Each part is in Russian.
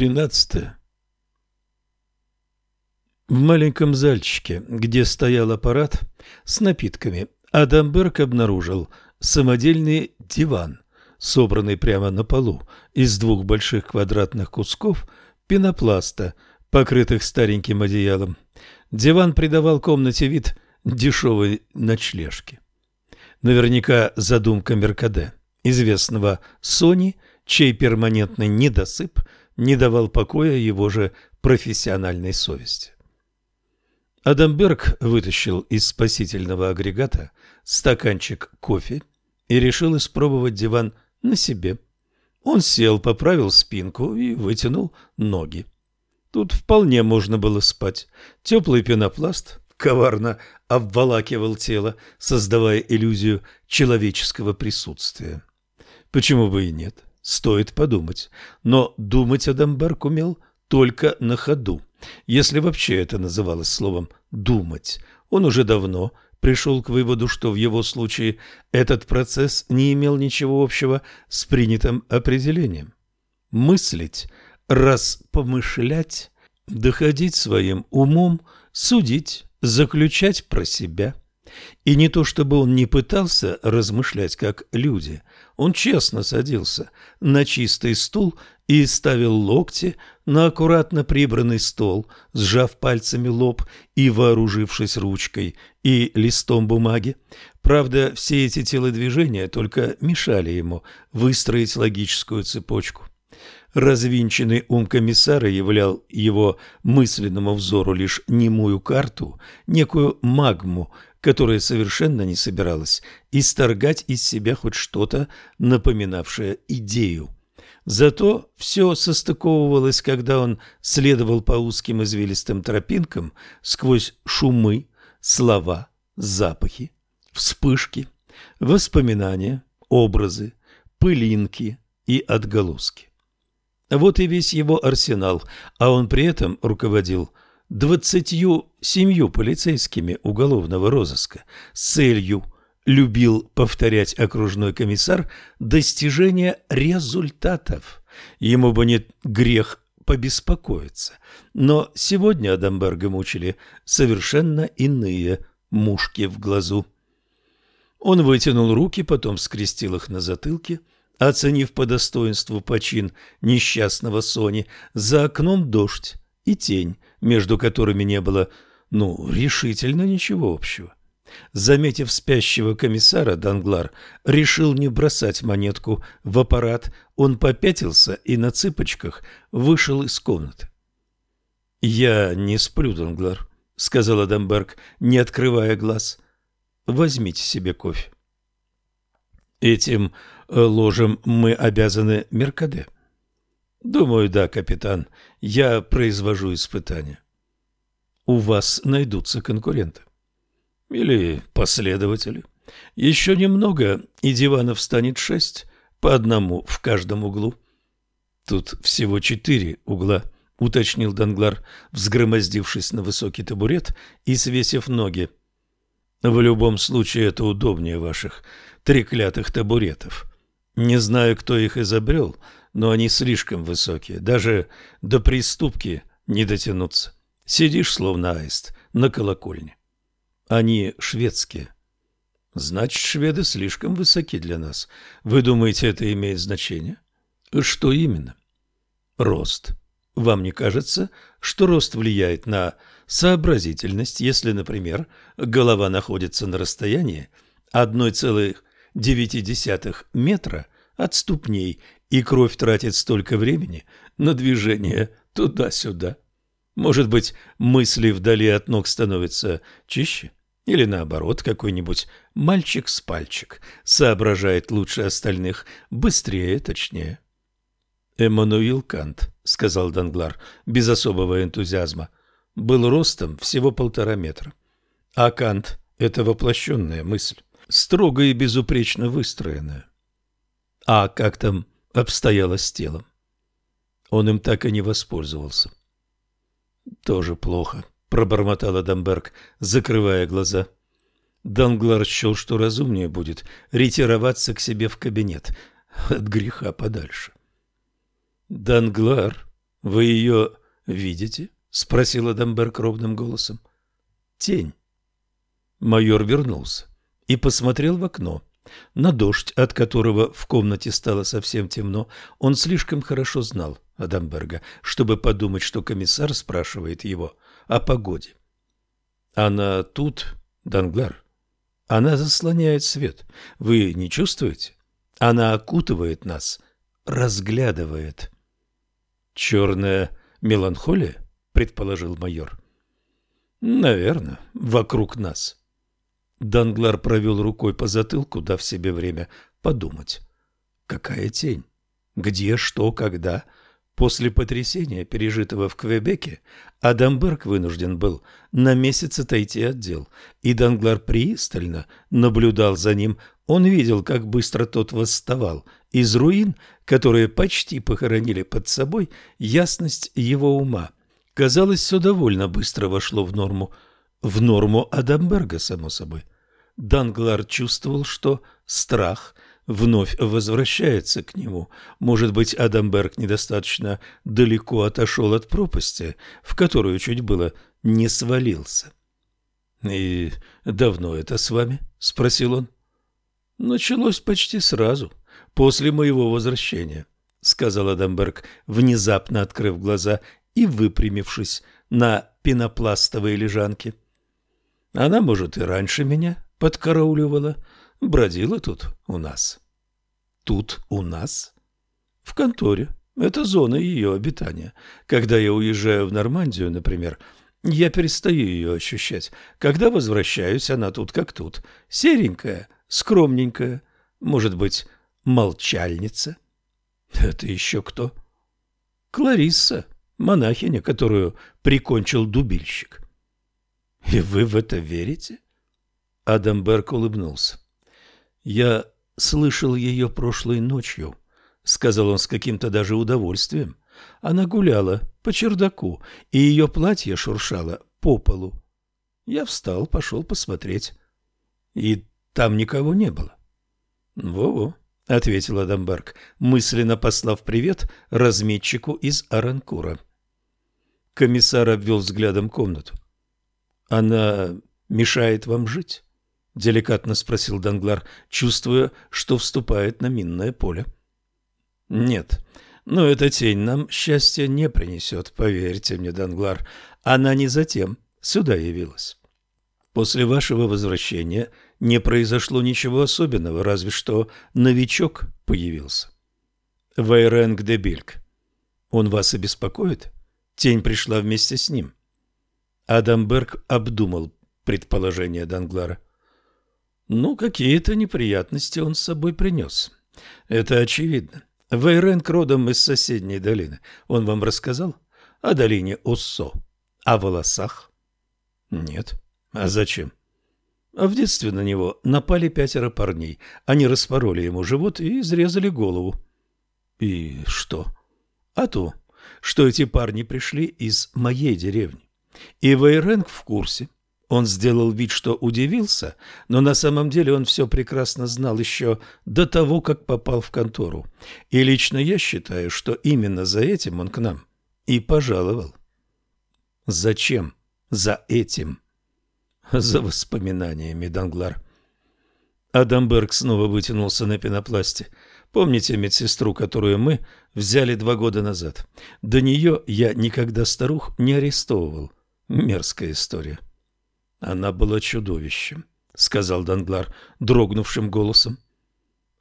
Тринадцатое. В маленьком зальчике, где стоял аппарат с напитками, Адамберг обнаружил самодельный диван, собранный прямо на полу из двух больших квадратных кусков пенопласта, покрытых стареньким одеялом. Диван придавал комнате вид дешевой ночлежки. Наверняка задумка Меркаде, известного Сони, чей перманентный недосып – не давал покоя его же профессиональной совести. Адамберг вытащил из спасительного агрегата стаканчик кофе и решил испробовать диван на себе. Он сел, поправил спинку и вытянул ноги. Тут вполне можно было спать. Теплый пенопласт коварно обволакивал тело, создавая иллюзию человеческого присутствия. Почему бы и нет? Стоит подумать. Но думать Адамберг умел только на ходу. Если вообще это называлось словом «думать». Он уже давно пришел к выводу, что в его случае этот процесс не имел ничего общего с принятым определением. Мыслить, раз помышлять, доходить своим умом, судить, заключать про себя. И не то чтобы он не пытался размышлять как люди, он честно садился на чистый стул и ставил локти на аккуратно прибранный стол, сжав пальцами лоб и вооружившись ручкой и листом бумаги. Правда, все эти телодвижения только мешали ему выстроить логическую цепочку. Развинченный ум комиссара являл его мысленному взору лишь немую карту, некую магму, которая совершенно не собиралась исторгать из себя хоть что-то, напоминавшее идею. Зато все состыковывалось, когда он следовал по узким извилистым тропинкам сквозь шумы, слова, запахи, вспышки, воспоминания, образы, пылинки и отголоски. Вот и весь его арсенал, а он при этом руководил двадцатью семью полицейскими уголовного розыска с целью, любил повторять окружной комиссар, достижения результатов. Ему бы не грех побеспокоиться. Но сегодня Адамберга мучили совершенно иные мушки в глазу. Он вытянул руки, потом скрестил их на затылке, оценив по достоинству почин несчастного Сони. За окном дождь и тень, между которыми не было, ну, решительно ничего общего. Заметив спящего комиссара, Данглар решил не бросать монетку в аппарат. Он попятился и на цыпочках вышел из комнаты. — Я не сплю, Данглар, — сказал Адамберг, не открывая глаз. — Возьмите себе кофе. — Этим э, ложем мы обязаны Меркаде. — Думаю, да, капитан. Я произвожу испытания. У вас найдутся конкуренты. Или последователи. Еще немного, и диванов станет шесть, по одному в каждом углу. Тут всего четыре угла, уточнил Данглар, взгромоздившись на высокий табурет и свесив ноги. В любом случае это удобнее ваших треклятых табуретов. Не знаю, кто их изобрел, — но они слишком высокие, даже до приступки не дотянуться. Сидишь, словно аист, на колокольне. Они шведские. Значит, шведы слишком высоки для нас. Вы думаете, это имеет значение? Что именно? Рост. Вам не кажется, что рост влияет на сообразительность, если, например, голова находится на расстоянии 1,9 метра от ступней и кровь тратит столько времени на движение туда-сюда. Может быть, мысли вдали от ног становятся чище? Или наоборот, какой-нибудь мальчик с пальчик соображает лучше остальных, быстрее, точнее. Эммануил Кант, сказал Данглар без особого энтузиазма, был ростом всего полтора метра. А Кант – это воплощенная мысль, строго и безупречно выстроенная. А как там обстояло с телом. Он им так и не воспользовался. «Тоже плохо», — пробормотал Адамберг, закрывая глаза. Данглар счел, что разумнее будет ретироваться к себе в кабинет, от греха подальше. Данглар Вы ее видите? — спросил Адамберг ровным голосом. — Тень. Майор вернулся и посмотрел в окно. На дождь, от которого в комнате стало совсем темно, он слишком хорошо знал Адамберга, чтобы подумать, что комиссар спрашивает его о погоде. «Она тут, Данглар. Она заслоняет свет. Вы не чувствуете? Она окутывает нас, разглядывает». «Черная меланхолия?» — предположил майор. «Наверное, вокруг нас». Данглар провел рукой по затылку, дав себе время подумать. Какая тень? Где, что, когда? После потрясения, пережитого в Квебеке, Адамберг вынужден был на месяц отойти от дел, и Данглар пристально наблюдал за ним. Он видел, как быстро тот восставал из руин, которые почти похоронили под собой ясность его ума. Казалось, все довольно быстро вошло в норму. В норму Адамберга, само собой. Данглар чувствовал, что страх вновь возвращается к нему. Может быть, Адамберг недостаточно далеко отошел от пропасти, в которую чуть было не свалился. — И давно это с вами? — спросил он. — Началось почти сразу, после моего возвращения, — сказал Адамберг, внезапно открыв глаза и выпрямившись на пенопластовой лежанке. — Она, может, и раньше меня подкарауливала, бродила тут у нас. Тут у нас? В конторе. Это зона ее обитания. Когда я уезжаю в Нормандию, например, я перестаю ее ощущать. Когда возвращаюсь, она тут как тут. Серенькая, скромненькая, может быть, молчальница. Это еще кто? Кларисса, монахиня, которую прикончил дубильщик. И вы в это верите? Адамберг улыбнулся. «Я слышал ее прошлой ночью», — сказал он с каким-то даже удовольствием. Она гуляла по чердаку, и ее платье шуршало по полу. Я встал, пошел посмотреть. И там никого не было. «Во-во», — ответил Адамберг, мысленно послав привет разметчику из Аранкура. Комиссар обвел взглядом комнату. «Она мешает вам жить?» — деликатно спросил Данглар, чувствуя, что вступает на минное поле. «Нет, но эта тень нам счастья не принесет, поверьте мне, Данглар. Она не затем сюда явилась. После вашего возвращения не произошло ничего особенного, разве что новичок появился. Вайренг де Бильк. Он вас обеспокоит? Тень пришла вместе с ним». Адамберг обдумал предположение Данглара. — ну, какие-то неприятности он с собой принес. Это очевидно. Вейренк родом из соседней долины. Он вам рассказал? О долине Оссо. О волосах? Нет. А зачем? А в детстве на него напали пятеро парней. Они распороли ему живот и изрезали голову. И что? А то, что эти парни пришли из моей деревни. И Вейренг в курсе. Он сделал вид, что удивился, но на самом деле он все прекрасно знал еще до того, как попал в контору. И лично я считаю, что именно за этим он к нам и пожаловал. Зачем за этим? За воспоминаниями, Данглар. Адамберг снова вытянулся на пенопласте. Помните медсестру, которую мы взяли два года назад? До нее я никогда старух не арестовывал. Мерзкая история. — она была чудовищем, сказал Данглар дрогнувшим голосом.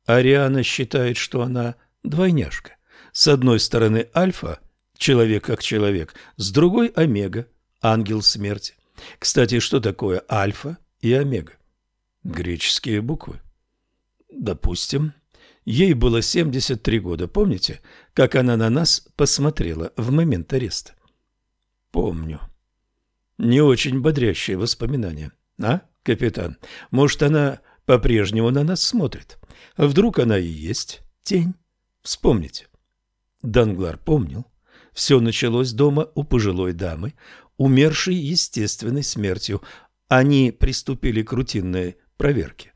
Ариана считает, что она двойняшка. С одной стороны альфа, человек как человек, с другой омега, ангел смерти. Кстати, что такое альфа и омега? Греческие буквы. Допустим, ей было 73 года. Помните, как она на нас посмотрела в момент ареста? Помню. Не очень бодрящие воспоминания. А, капитан? Может, она по-прежнему на нас смотрит? Вдруг она и есть тень? Вспомните. Данглар помнил. Все началось дома у пожилой дамы, умершей естественной смертью. Они приступили к рутинной проверке.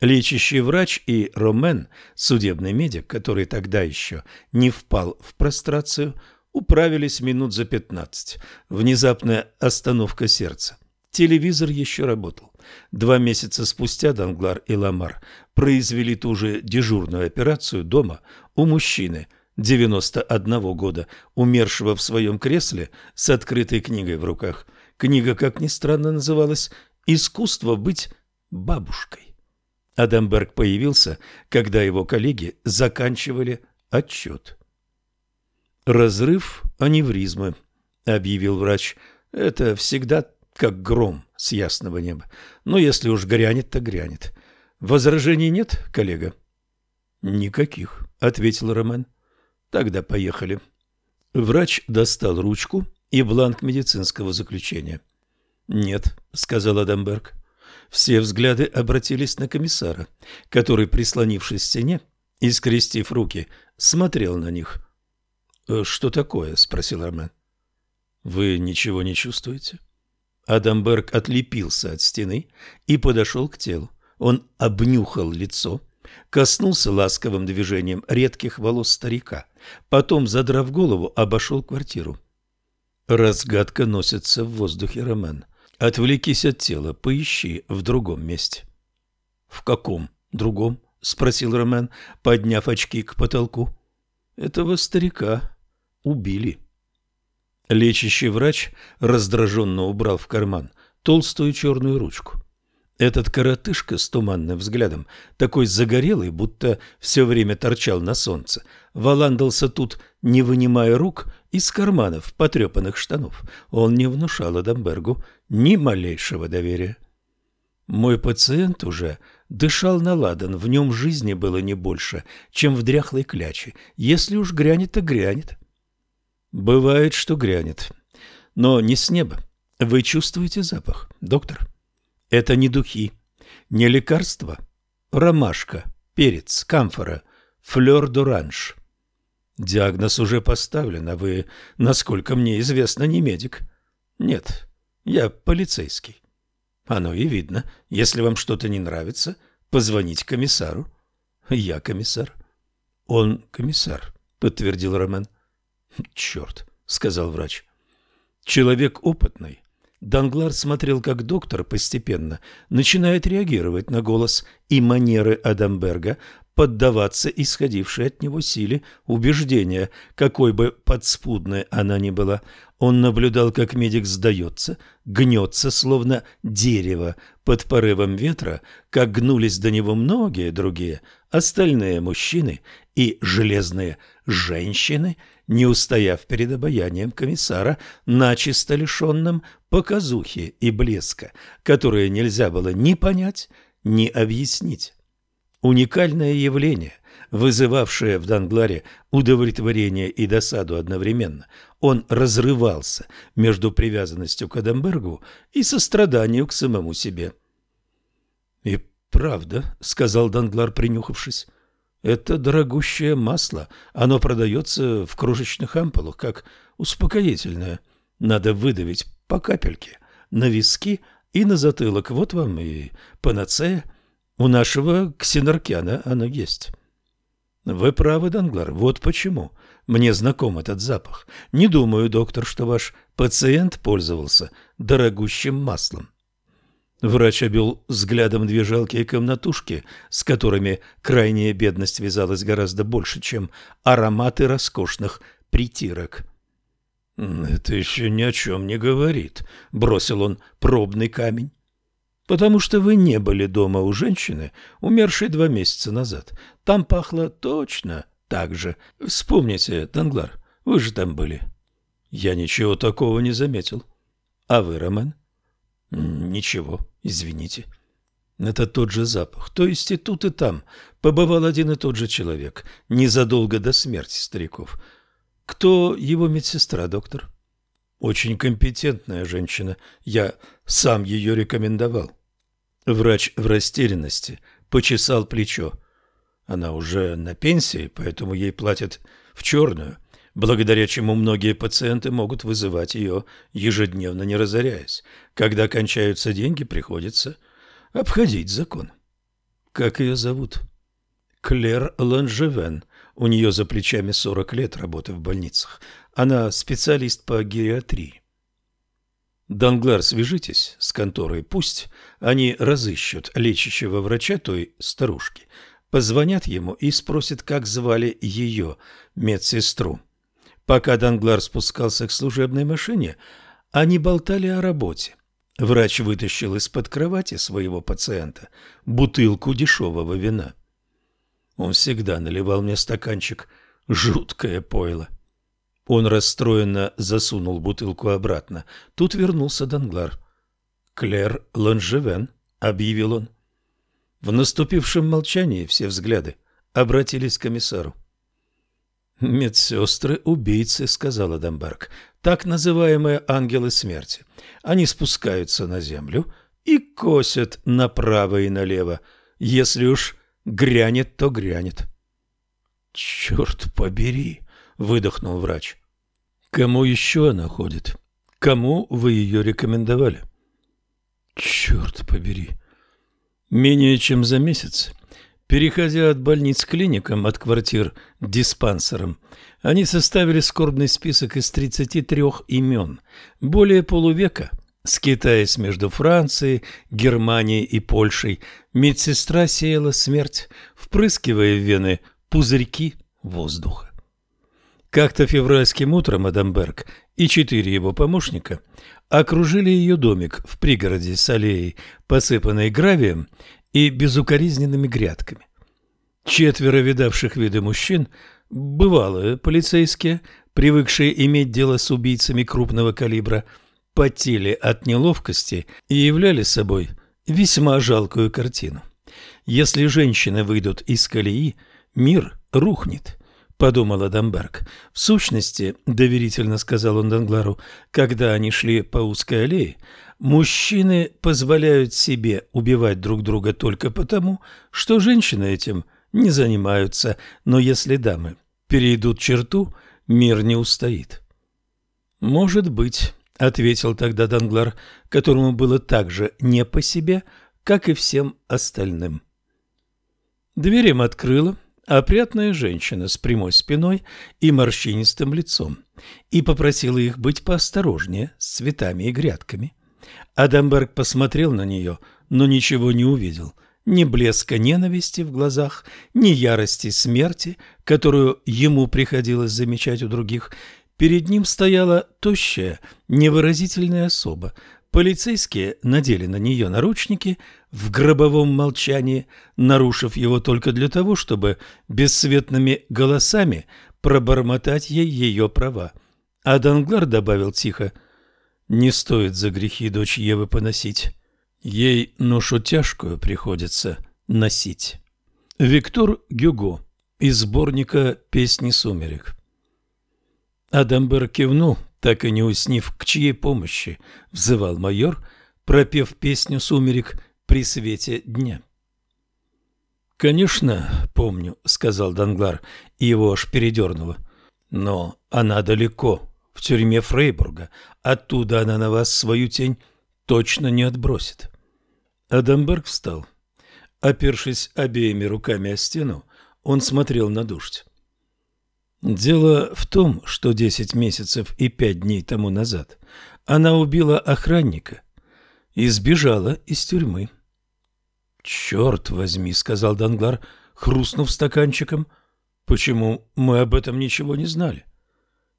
Лечащий врач и Ромен, судебный медик, который тогда еще не впал в прострацию, управились минут за пятнадцать. Внезапная остановка сердца. Телевизор еще работал. Два месяца спустя Данглар и Ламар произвели ту же дежурную операцию дома у мужчины 91 года, умершего в своем кресле с открытой книгой в руках. Книга, как ни странно, называлась «Искусство быть бабушкой». Адамберг появился, когда его коллеги заканчивали отчет. «Разрыв аневризмы», — объявил врач. «Это всегда как гром с ясного неба. Но если уж грянет, то грянет. Возражений нет, коллега? Никаких, ответил Ромен. Тогда поехали. Врач достал ручку и бланк медицинского заключения. Нет, сказал Адамберг. Все взгляды обратились на комиссара, который, прислонившись к стене и скрестив руки, смотрел на них. «Э, «Что такое?» – спросил Ромен. «Вы ничего не чувствуете?» Адамберг отлепился от стены и подошел к телу. Он обнюхал лицо, коснулся ласковым движением редких волос старика, потом, задрав голову, обошел квартиру. Разгадка носится в воздухе, Роман. Отвлекись от тела, поищи в другом месте. — В каком другом? — спросил Роман, подняв очки к потолку. — Этого старика убили. Лечащий врач раздраженно убрал в карман толстую черную ручку. Этот коротышка с туманным взглядом, такой загорелый, будто все время торчал на солнце, валандался тут, не вынимая рук из карманов потрепанных штанов. Он не внушал Адамбергу ни малейшего доверия. Мой пациент уже дышал на ладан, в нем жизни было не больше, чем в дряхлой кляче. Если уж грянет, то грянет. Бывает, что грянет. Но не с неба. Вы чувствуете запах, доктор? Это не духи, не лекарства. Ромашка, перец, камфора, флёр-д'оранж. Диагноз уже поставлен, а вы, насколько мне известно, не медик. Нет, я полицейский. Оно и видно. Если вам что-то не нравится, позвоните комиссару. Я комиссар. Он комиссар, подтвердил Роман. «Черт», — сказал врач. Человек опытный. Данглар смотрел, как доктор постепенно начинает реагировать на голос и манеры Адамберга, поддаваться исходившей от него силе убеждения, какой бы подспудной она ни была. Он наблюдал, как медик сдается, гнется, словно дерево под порывом ветра, как гнулись до него многие другие, остальные мужчины и железные женщины – не устояв перед обаянием комиссара, начисто лишенным показухи и блеска, которые нельзя было ни понять, ни объяснить. Уникальное явление, вызывавшее в Дангларе удовлетворение и досаду одновременно, он разрывался между привязанностью к Адамбергу и состраданием к самому себе. «И правда», — сказал Данглар, принюхавшись, — это дорогущее масло. Оно продается в крошечных ампулах, как успокоительное. Надо выдавить по капельке на виски и на затылок. Вот вам и панацея. У нашего ксенаркяна оно есть. Вы правы, Данглар, вот почему. Мне знаком этот запах. Не думаю, доктор, что ваш пациент пользовался дорогущим маслом. Врач обвел взглядом две жалкие комнатушки, с которыми крайняя бедность вязалась гораздо больше, чем ароматы роскошных притирок. «Это еще ни о чем не говорит», — бросил он пробный камень. «Потому что вы не были дома у женщины, умершей два месяца назад. Там пахло точно так же. Вспомните, Данглар, вы же там были». «Я ничего такого не заметил». «А вы, Роман?» «Ничего, извините». Это тот же запах. То есть и тут, и там побывал один и тот же человек, незадолго до смерти стариков. Кто его медсестра, доктор? Очень компетентная женщина. Я сам ее рекомендовал. Врач в растерянности почесал плечо. Она уже на пенсии, поэтому ей платят в черную благодаря чему многие пациенты могут вызывать ее ежедневно, не разоряясь. Когда кончаются деньги, приходится обходить закон. Как ее зовут? Клер Ланжевен. У нее за плечами 40 лет работы в больницах. Она специалист по гериатрии. Данглар, свяжитесь с конторой, пусть они разыщут лечащего врача той старушки, позвонят ему и спросят, как звали ее, медсестру. Пока Данглар спускался к служебной машине, они болтали о работе. Врач вытащил из-под кровати своего пациента бутылку дешевого вина. Он всегда наливал мне стаканчик жуткое пойло. Он расстроенно засунул бутылку обратно. Тут вернулся Данглар. «Клэр Ланжевен», — объявил он. В наступившем молчании все взгляды обратились к комиссару. «Медсестры-убийцы», — сказала Дамберг, — «так называемые ангелы смерти. Они спускаются на землю и косят направо и налево. Если уж грянет, то грянет». «Черт побери!» — выдохнул врач. «Кому еще она ходит? Кому вы ее рекомендовали?» «Черт побери!» Менее чем за месяц Переходя от больниц к клиникам, от квартир к диспансерам, они составили скорбный список из 33 имен. Более полувека, скитаясь между Францией, Германией и Польшей, медсестра сеяла смерть, впрыскивая в вены пузырьки воздуха. Как-то февральским утром Адамберг и четыре его помощника окружили ее домик в пригороде с аллеей, посыпанной гравием, и безукоризненными грядками. Четверо видавших виды мужчин, бывалые полицейские, привыкшие иметь дело с убийцами крупного калибра, потели от неловкости и являли собой весьма жалкую картину. Если женщины выйдут из колеи, мир рухнет, подумал Адамберг. В сущности, доверительно сказал он Данглару, когда они шли по узкой аллее, Мужчины позволяют себе убивать друг друга только потому, что женщины этим не занимаются, но если дамы перейдут черту, мир не устоит. «Может быть», — ответил тогда Данглар, которому было так же не по себе, как и всем остальным. Дверь им открыла опрятная женщина с прямой спиной и морщинистым лицом и попросила их быть поосторожнее с цветами и грядками. Адамберг посмотрел на нее, но ничего не увидел. Ни блеска ненависти в глазах, ни ярости смерти, которую ему приходилось замечать у других. Перед ним стояла тощая, невыразительная особа. Полицейские надели на нее наручники в гробовом молчании, нарушив его только для того, чтобы бесцветными голосами пробормотать ей ее права. А Данглар добавил тихо – не стоит за грехи дочь Евы поносить. Ей ношу тяжкую приходится носить. Виктор Гюго из сборника «Песни сумерек». Адамбер кивнул, так и не уснив, к чьей помощи взывал майор, пропев песню «Сумерек» при свете дня. «Конечно, помню», — сказал Данглар, и его аж передернуло. «Но она далеко, в тюрьме Фрейбурга. Оттуда она на вас свою тень точно не отбросит. Адамберг встал. Опершись обеими руками о стену, он смотрел на дождь. Дело в том, что десять месяцев и пять дней тому назад она убила охранника и сбежала из тюрьмы. «Черт возьми», — сказал Данглар, хрустнув стаканчиком, — «почему мы об этом ничего не знали?»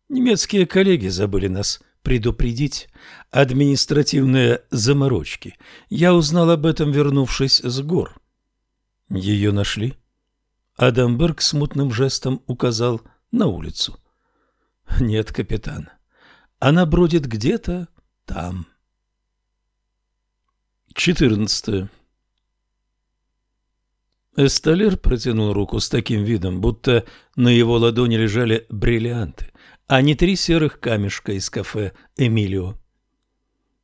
Немецкие коллеги забыли нас предупредить. Административные заморочки. Я узнал об этом, вернувшись с гор. Ее нашли? Адамберг смутным жестом указал на улицу. Нет, капитан. Она бродит где-то там. 14. Эсталер протянул руку с таким видом, будто на его ладони лежали бриллианты а не три серых камешка из кафе «Эмилио».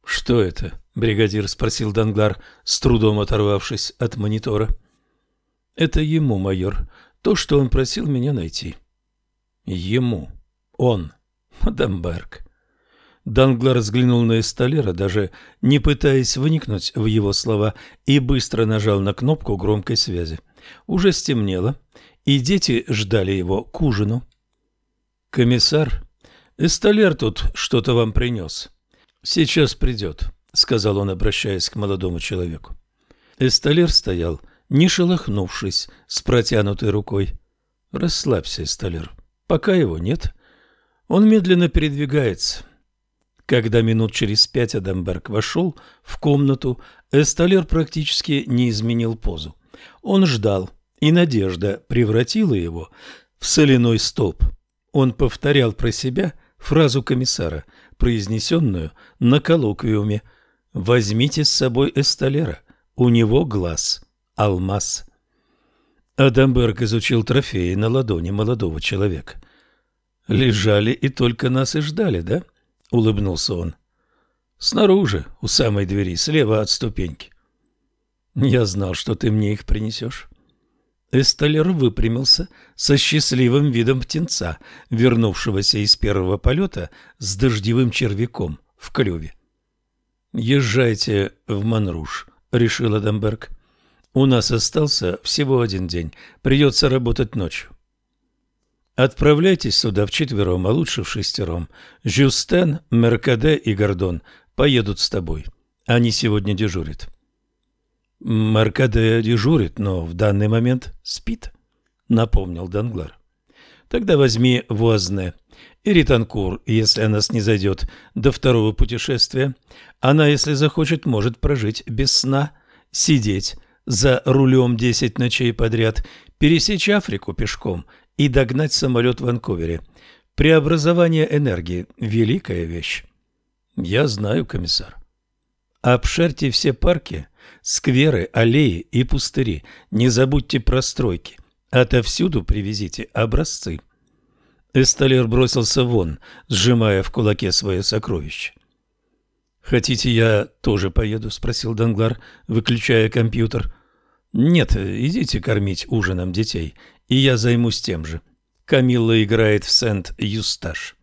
«Что это?» — бригадир спросил Данглар, с трудом оторвавшись от монитора. «Это ему, майор, то, что он просил меня найти». «Ему. Он. Мадамберг». Данглар взглянул на Эсталера, даже не пытаясь вникнуть в его слова, и быстро нажал на кнопку громкой связи. — Уже стемнело, и дети ждали его к ужину. «Комиссар, Эсталер тут что-то вам принес. Сейчас придет», — сказал он, обращаясь к молодому человеку. Эсталер стоял, не шелохнувшись, с протянутой рукой. «Расслабься, Эсталер, пока его нет. Он медленно передвигается». Когда минут через пять Адамберг вошел в комнату, Эсталер практически не изменил позу. Он ждал, и надежда превратила его в соляной столб. Он повторял про себя фразу комиссара, произнесенную на коллоквиуме «Возьмите с собой Эсталера, у него глаз, алмаз». Адамберг изучил трофеи на ладони молодого человека. «Лежали и только нас и ждали, да?» — улыбнулся он. «Снаружи, у самой двери, слева от ступеньки». «Я знал, что ты мне их принесешь». Эсталер выпрямился со счастливым видом птенца, вернувшегося из первого полета с дождевым червяком в клюве. «Езжайте в Манруш», — решил Адамберг. «У нас остался всего один день. Придется работать ночью». «Отправляйтесь сюда вчетвером, а лучше в шестером. Жюстен, Меркаде и Гордон поедут с тобой. Они сегодня дежурят». Маркаде дежурит, но в данный момент спит, напомнил Данглар. Тогда возьми Вуазне и Ританкур, если она снизойдет до второго путешествия. Она, если захочет, может прожить без сна, сидеть за рулем десять ночей подряд, пересечь Африку пешком и догнать самолет в Ванкувере. Преобразование энергии – великая вещь. Я знаю, комиссар. Обшарьте все парки – скверы, аллеи и пустыри. Не забудьте про стройки. Отовсюду привезите образцы. Эсталер бросился вон, сжимая в кулаке свое сокровище. «Хотите, я тоже поеду?» – спросил Данглар, выключая компьютер. «Нет, идите кормить ужином детей, и я займусь тем же. Камилла играет в Сент-Юсташ».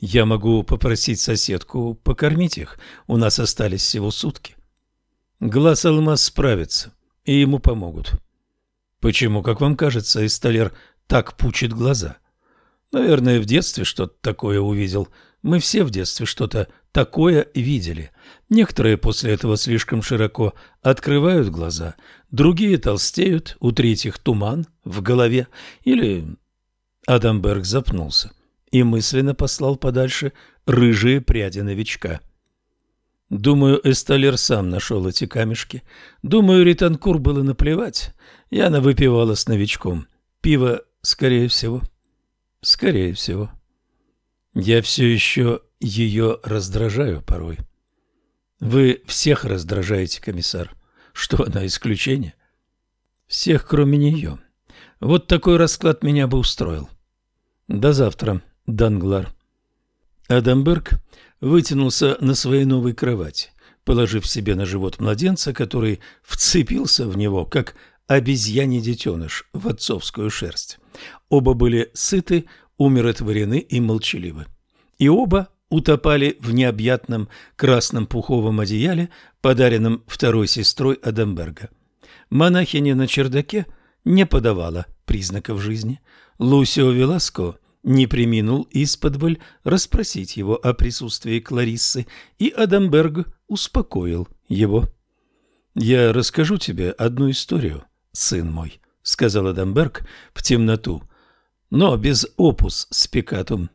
«Я могу попросить соседку покормить их. У нас остались всего сутки». Глаз алмаз справится, и ему помогут. Почему, как вам кажется, Исталер так пучит глаза? Наверное, в детстве что-то такое увидел. Мы все в детстве что-то такое видели. Некоторые после этого слишком широко открывают глаза, другие толстеют, у третьих туман в голове. Или Адамберг запнулся и мысленно послал подальше рыжие пряди новичка. Думаю, Эсталер сам нашел эти камешки. Думаю, Ританкур было наплевать. Яна выпивала с новичком. Пиво, скорее всего. Скорее всего. Я все еще ее раздражаю порой. Вы всех раздражаете, комиссар. Что она, исключение? Всех, кроме нее. Вот такой расклад меня бы устроил. До завтра, Данглар. Адамберг вытянулся на своей новой кровати, положив себе на живот младенца, который вцепился в него, как обезьяний детеныш в отцовскую шерсть. Оба были сыты, умиротворены и молчаливы. И оба утопали в необъятном красном пуховом одеяле, подаренном второй сестрой Адамберга. Монахиня на чердаке не подавала признаков жизни. Лусио Веласко – не приминул исподволь расспросить его о присутствии Клариссы, и Адамберг успокоил его. «Я расскажу тебе одну историю, сын мой», — сказал Адамберг в темноту, — «но без опус спекатум.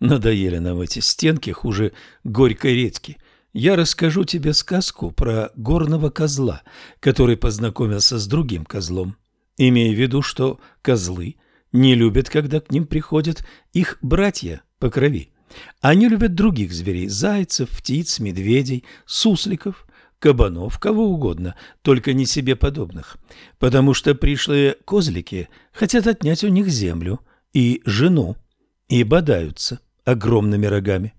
Надоели нам эти стенки хуже горькой редьки. Я расскажу тебе сказку про горного козла, который познакомился с другим козлом, имея в виду, что козлы — не любят, когда к ним приходят их братья по крови. Они любят других зверей – зайцев, птиц, медведей, сусликов, кабанов, кого угодно, только не себе подобных, потому что пришлые козлики хотят отнять у них землю и жену, и бодаются огромными рогами.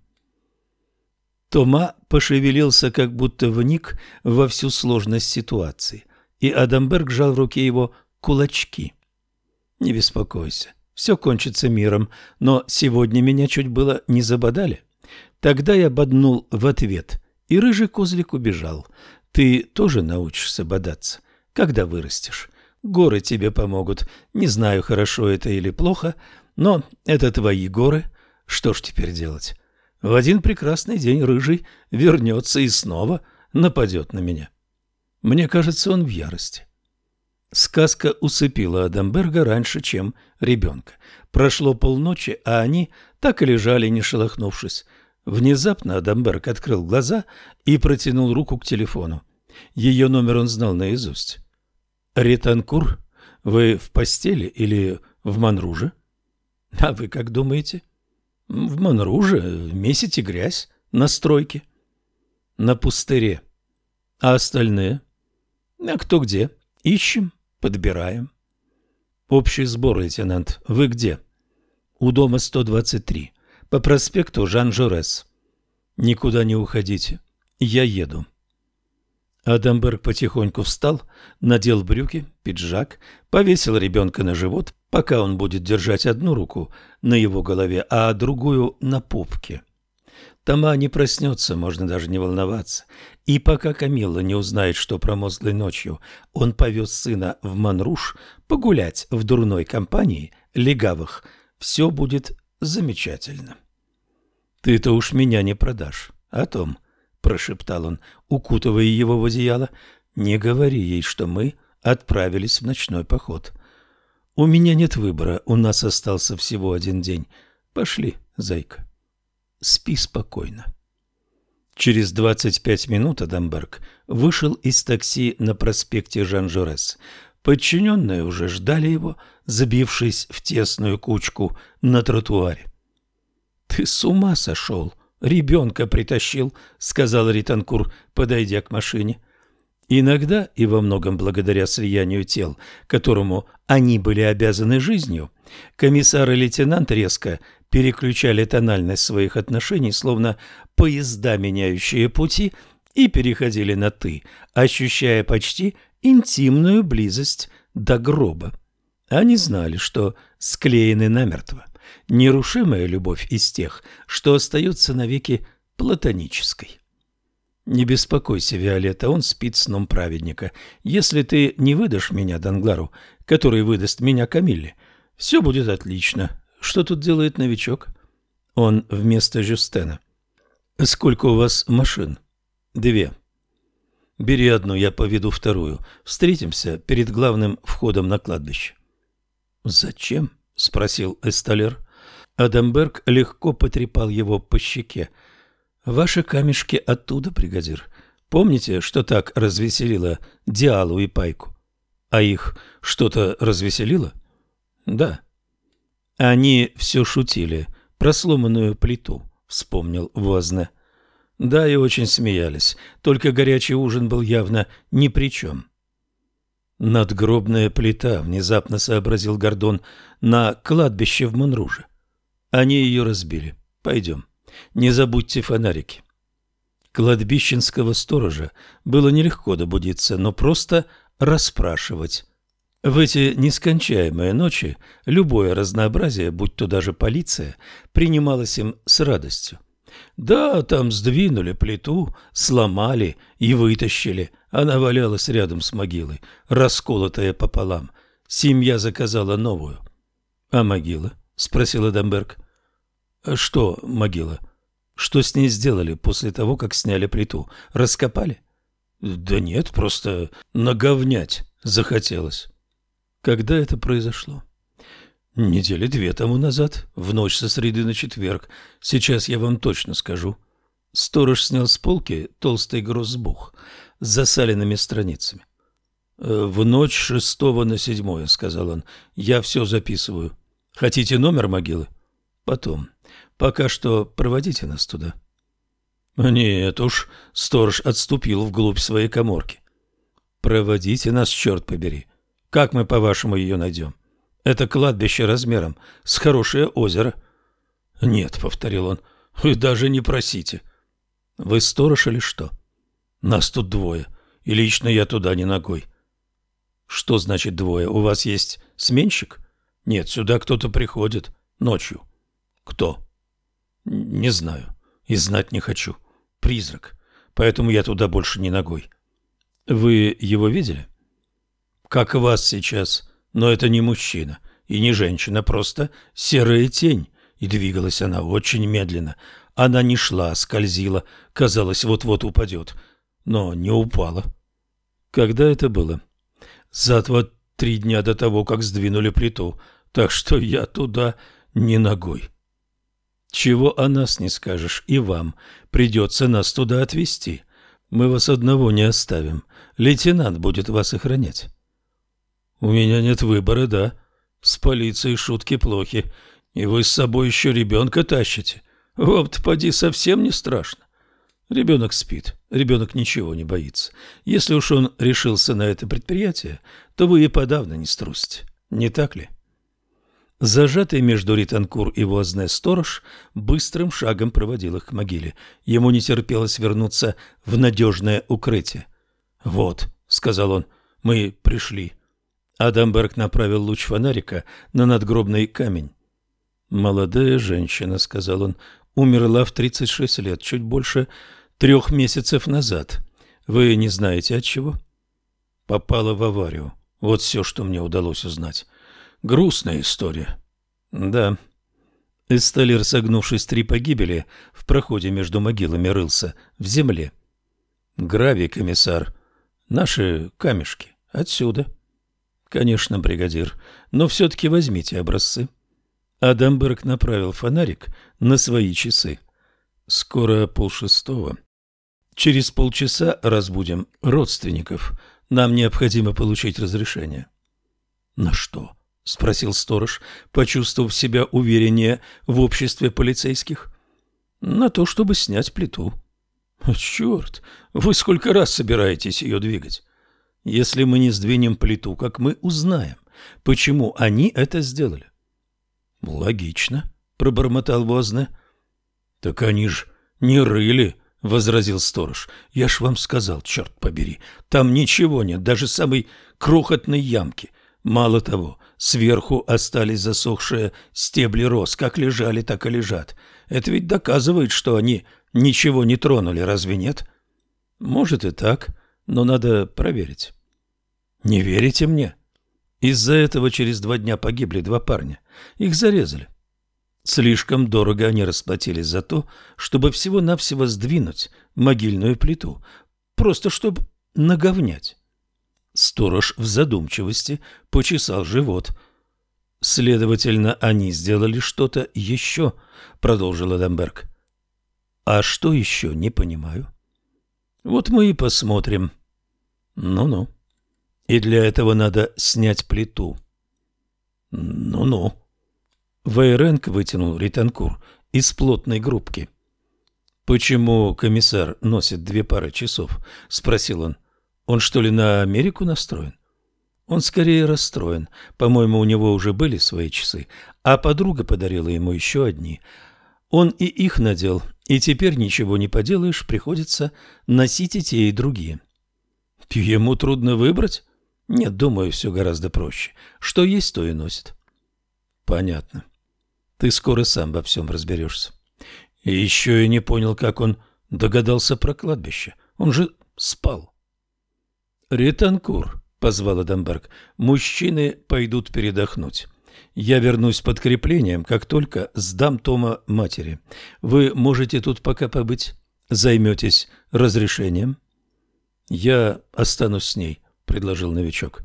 Тома пошевелился, как будто вник во всю сложность ситуации, и Адамберг жал в руке его кулачки – не беспокойся, все кончится миром, но сегодня меня чуть было не забодали. Тогда я боднул в ответ, и рыжий козлик убежал. Ты тоже научишься бодаться, когда вырастешь. горы тебе помогут. Не знаю, хорошо это или плохо, но это твои горы. Что ж теперь делать? В один прекрасный день Рыжий вернется и снова нападет на меня. Мне кажется, он в ярости. Сказка усыпила Адамберга раньше, чем ребенка. Прошло полночи, а они так и лежали, не шелохнувшись. Внезапно Адамберг открыл глаза и протянул руку к телефону. Ее номер он знал наизусть. «Ретанкур, вы в постели или в Манруже?» «А вы как думаете?» «В Манруже месите грязь на стройке». «На пустыре. А остальные?» «А кто где? Ищем, подбираем». «Общий сбор, лейтенант. Вы где?» «У дома 123. По проспекту Жан-Жорес». «Никуда не уходите. Я еду». Адамберг потихоньку встал, надел брюки, пиджак, повесил ребенка на живот, пока он будет держать одну руку на его голове, а другую на пупке. Тома не проснется, можно даже не волноваться. И пока Камилла не узнает, что промозглой ночью он повез сына в Манруш погулять в дурной компании легавых, все будет замечательно. «Ты-то уж меня не продашь, о том», — прошептал он, укутывая его в одеяло. «Не говори ей, что мы отправились в ночной поход. У меня нет выбора, у нас остался всего один день. Пошли, зайка. Спи спокойно». Через 25 минут Адамберг вышел из такси на проспекте Жан-Жорес. Подчиненные уже ждали его, забившись в тесную кучку на тротуаре. «Ты с ума сошел!» ребенка притащил, — сказал Ританкур, подойдя к машине. Иногда, и во многом благодаря слиянию тел, которому они были обязаны жизнью, комиссар и лейтенант резко переключали тональность своих отношений, словно поезда, меняющие пути, и переходили на «ты», ощущая почти интимную близость до гроба. Они знали, что склеены намертво – нерушимая любовь из тех, что остается навеки платонической. Не беспокойся, Виолетта, он спит сном праведника. Если ты не выдашь меня Данглару, который выдаст меня Камилле, все будет отлично. Что тут делает новичок? Он вместо Жюстена. Сколько у вас машин? Две. Бери одну, я поведу вторую. Встретимся перед главным входом на кладбище. Зачем? спросил Эсталер. Адамберг легко потрепал его по щеке. «Ваши камешки оттуда, бригадир. Помните, что так развеселило Диалу и Пайку? А их что-то развеселило?» «Да». «Они все шутили. Про сломанную плиту», — вспомнил Возне. «Да, и очень смеялись. Только горячий ужин был явно ни при чем». «Надгробная плита», — внезапно сообразил Гордон, — «на кладбище в Монруже». Они ее разбили. Пойдем. Не забудьте фонарики. Кладбищенского сторожа было нелегко добудиться, но просто расспрашивать. В эти нескончаемые ночи любое разнообразие, будь то даже полиция, принималось им с радостью. Да, там сдвинули плиту, сломали и вытащили. Она валялась рядом с могилой, расколотая пополам. Семья заказала новую. А могила? — спросил Эдамберг. «Что могила? Что с ней сделали после того, как сняли плиту? Раскопали?» «Да нет, просто наговнять захотелось». «Когда это произошло?» «Недели две тому назад, в ночь со среды на четверг. Сейчас я вам точно скажу». Сторож снял с полки толстый грозбух с засаленными страницами. «В ночь шестого на седьмое», — сказал он, — «я все записываю». Хотите номер могилы? Потом. Пока что проводите нас туда. Нет уж, сторож отступил вглубь своей коморки. Проводите нас, черт побери. Как мы, по-вашему, ее найдем? Это кладбище размером с хорошее озеро. Нет, повторил он, вы даже не просите. Вы сторож или что? Нас тут двое, и лично я туда не ногой. Что значит двое? У вас есть сменщик? — нет, сюда кто-то приходит. Ночью. Кто? Не знаю. И знать не хочу. Призрак. Поэтому я туда больше не ногой. Вы его видели? как вас сейчас, но это не мужчина и не женщина, просто серая тень, и двигалась она очень медленно. Она не шла, а скользила, казалось, вот-вот упадет, но не упала. Когда это было? За два-три дня до того, как сдвинули плиту, так что я туда не ногой. Чего о нас не скажешь, и вам придется нас туда отвезти. Мы вас одного не оставим. Лейтенант будет вас охранять. У меня нет выбора, да. С полицией шутки плохи. И вы с собой еще ребенка тащите. Вам-то поди совсем не страшно. Ребенок спит, ребенок ничего не боится. Если уж он решился на это предприятие, то вы и подавно не струсите. Не так ли? Зажатый между Ританкур и Возне сторож быстрым шагом проводил их к могиле. Ему не терпелось вернуться в надежное укрытие. «Вот», — сказал он, — «мы пришли». Адамберг направил луч фонарика на надгробный камень. «Молодая женщина», — сказал он, — «умерла в 36 лет, чуть больше трех месяцев назад. Вы не знаете от чего?» «Попала в аварию. Вот все, что мне удалось узнать». Грустная история. Да. Эсталер, согнувшись три погибели, в проходе между могилами рылся в земле. Гравий, комиссар. Наши камешки. Отсюда. Конечно, бригадир. Но все-таки возьмите образцы. Адамберг направил фонарик на свои часы. Скоро полшестого. Через полчаса разбудим родственников. Нам необходимо получить разрешение. На что? — спросил сторож, почувствовав себя увереннее в обществе полицейских. — На то, чтобы снять плиту. — Черт, вы сколько раз собираетесь ее двигать? Если мы не сдвинем плиту, как мы узнаем, почему они это сделали? — Логично, — пробормотал Возне. — Так они ж не рыли, — возразил сторож. — Я ж вам сказал, черт побери, там ничего нет, даже самой крохотной ямки. Мало того, сверху остались засохшие стебли роз, как лежали, так и лежат. Это ведь доказывает, что они ничего не тронули, разве нет? Может и так, но надо проверить. Не верите мне? Из-за этого через два дня погибли два парня. Их зарезали. Слишком дорого они расплатились за то, чтобы всего-навсего сдвинуть могильную плиту, просто чтобы наговнять. Сторож в задумчивости почесал живот. «Следовательно, они сделали что-то еще», — продолжил Адамберг. «А что еще, не понимаю». «Вот мы и посмотрим». «Ну-ну. И для этого надо снять плиту». «Ну-ну». Вейренк вытянул Ританкур из плотной группки. «Почему комиссар носит две пары часов?» — спросил он. Он что ли на Америку настроен? Он скорее расстроен. По-моему, у него уже были свои часы, а подруга подарила ему еще одни. Он и их надел, и теперь ничего не поделаешь, приходится носить и те, и другие. Ему трудно выбрать? Нет, думаю, все гораздо проще. Что есть, то и носит. Понятно. Ты скоро сам во всем разберешься. И еще я не понял, как он догадался про кладбище. Он же спал. «Ританкур», — позвал Адамберг, — «мужчины пойдут передохнуть. Я вернусь подкреплением, как только сдам Тома матери. Вы можете тут пока побыть? Займетесь разрешением?» «Я останусь с ней», — предложил новичок.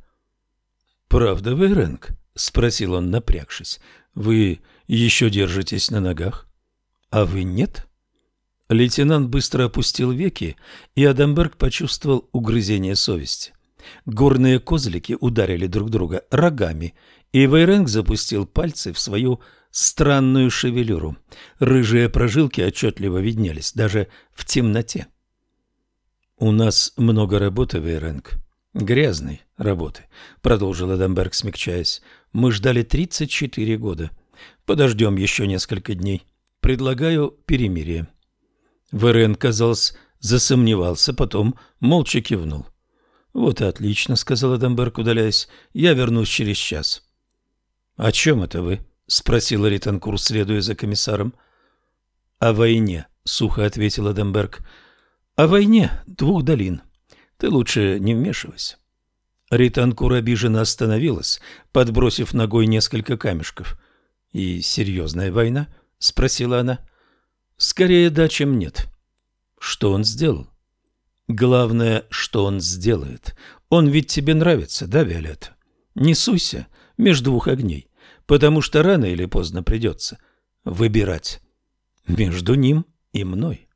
«Правда, Вейренг?» — спросил он, напрягшись. «Вы еще держитесь на ногах?» «А вы нет?» Лейтенант быстро опустил веки, и Адамберг почувствовал угрызение совести. Горные козлики ударили друг друга рогами, и Вейренг запустил пальцы в свою странную шевелюру. Рыжие прожилки отчетливо виднелись, даже в темноте. «У нас много работы, Вейренг. Грязной работы», — продолжил Адамберг, смягчаясь. «Мы ждали 34 года. Подождем еще несколько дней. Предлагаю перемирие». ВРН, казалось, засомневался, потом молча кивнул. «Вот и отлично», — сказал Адамберг, удаляясь. «Я вернусь через час». «О чем это вы?» — спросил Ританкур, следуя за комиссаром. «О войне», — сухо ответил Адамберг. «О войне двух долин. Ты лучше не вмешивайся». Ританкур обиженно остановилась, подбросив ногой несколько камешков. «И серьезная война?» — спросила она. «Скорее да, чем нет». «Что он сделал?» «Главное, что он сделает. Он ведь тебе нравится, да, Виолетта? Не суйся между двух огней, потому что рано или поздно придется выбирать между ним и мной».